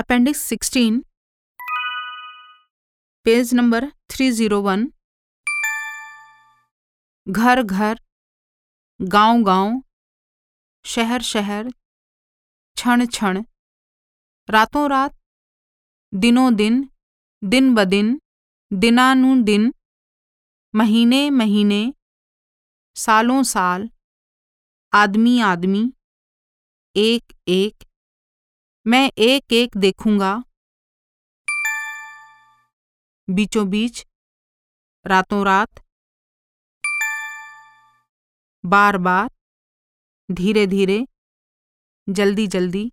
Appendix 16 page number 301 घर घर, गाँव गाँव, शहर शहर, क्षण क्षण, रातों रात, दिनों दिन दिन ब दिन दिनानुदिन महीने महीने, सालों साल, आदमी आदमी, एक एक मैं एक एक देखूँगा। बीचों बीच रातों रात बार बार धीरे धीरे जल्दी जल्दी।